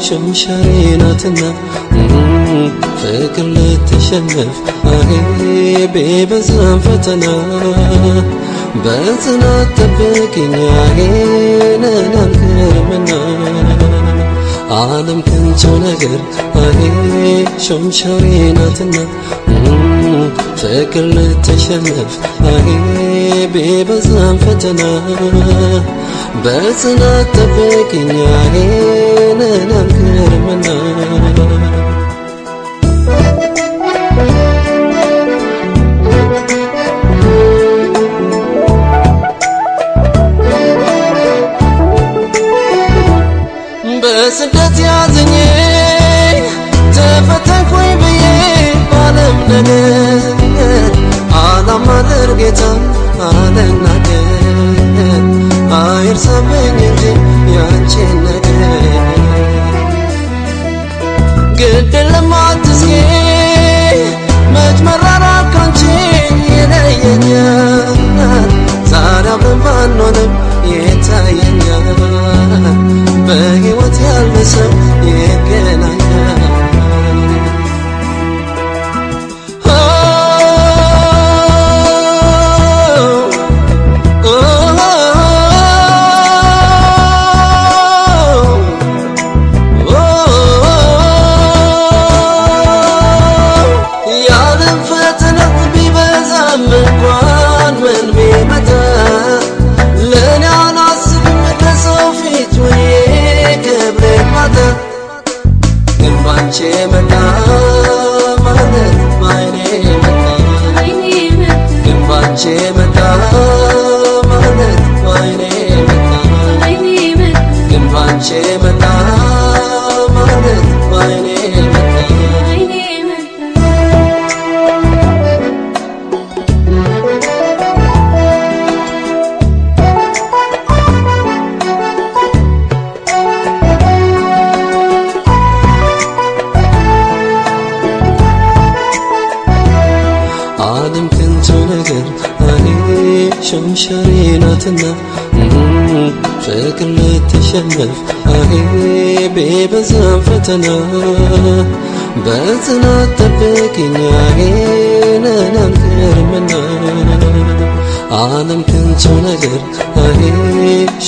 ሸምሻሬ ናትና ፍቅር ልትሸነፍ አኔ ቤበዛም ፈተና በጽናት ጠብቅኝ አኔን አልክርምና ዓለም ከንቱ ነገር አኔ ሸምሻሬ ናትና ፍቅር ልትሸነፍ አኔ ቤበዛም ፈተና በጽናት ጠብቅኝ አኔን አልክርምና በስደት ያዝኜ ተፈተንኩኝ ብዬ ባለም ነገር ግድ ለማትስጌ መች መራራቅ ካንቺ ይለየኛል ዛሬ አብረን ባንሆንም ይታየኛል ግን ባንቺ መጣ ማለት ባይኔ መጣ ግን ባንቺ መጣ ማለት ሸምሻሬ ናትና ፍቅር ልትሸነፍ አኔ ቤበዛም ፈተና በጽናት ጠብቅኝ። አኔን አልክርምና ዓለም ከንቱ ነገር። አኔ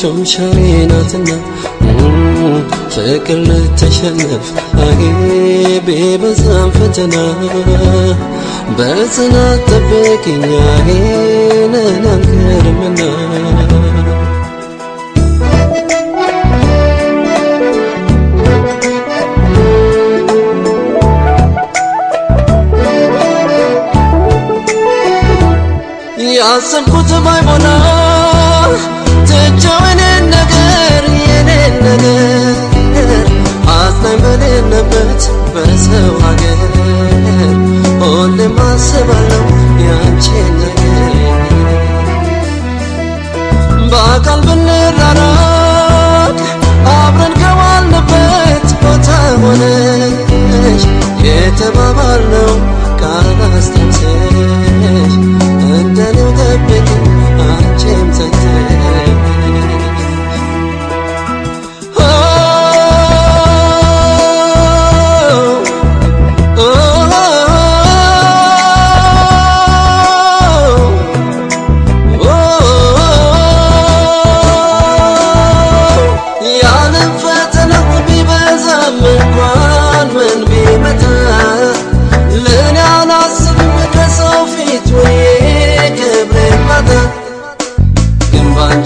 ሸምሻሬ ናትና ፍቅር ልትሸነፍ አኔ ቤበዛም ፈተና በጽናት ጠብቅኝ። አኔን ያሰብኩት ባይሞላ ትቼው የኔን ነገር የኔን ነገር አዝናኝ በሌለበት በሰው ሀገር ሁሌም አስባለሁ ያንቺን ነገር በአካል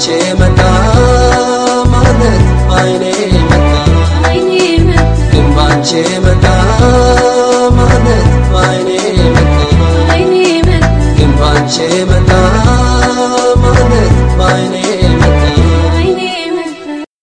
ባንቺ መጣ ማለት ባይኔ መጣ። ግን ባንቺ መጣ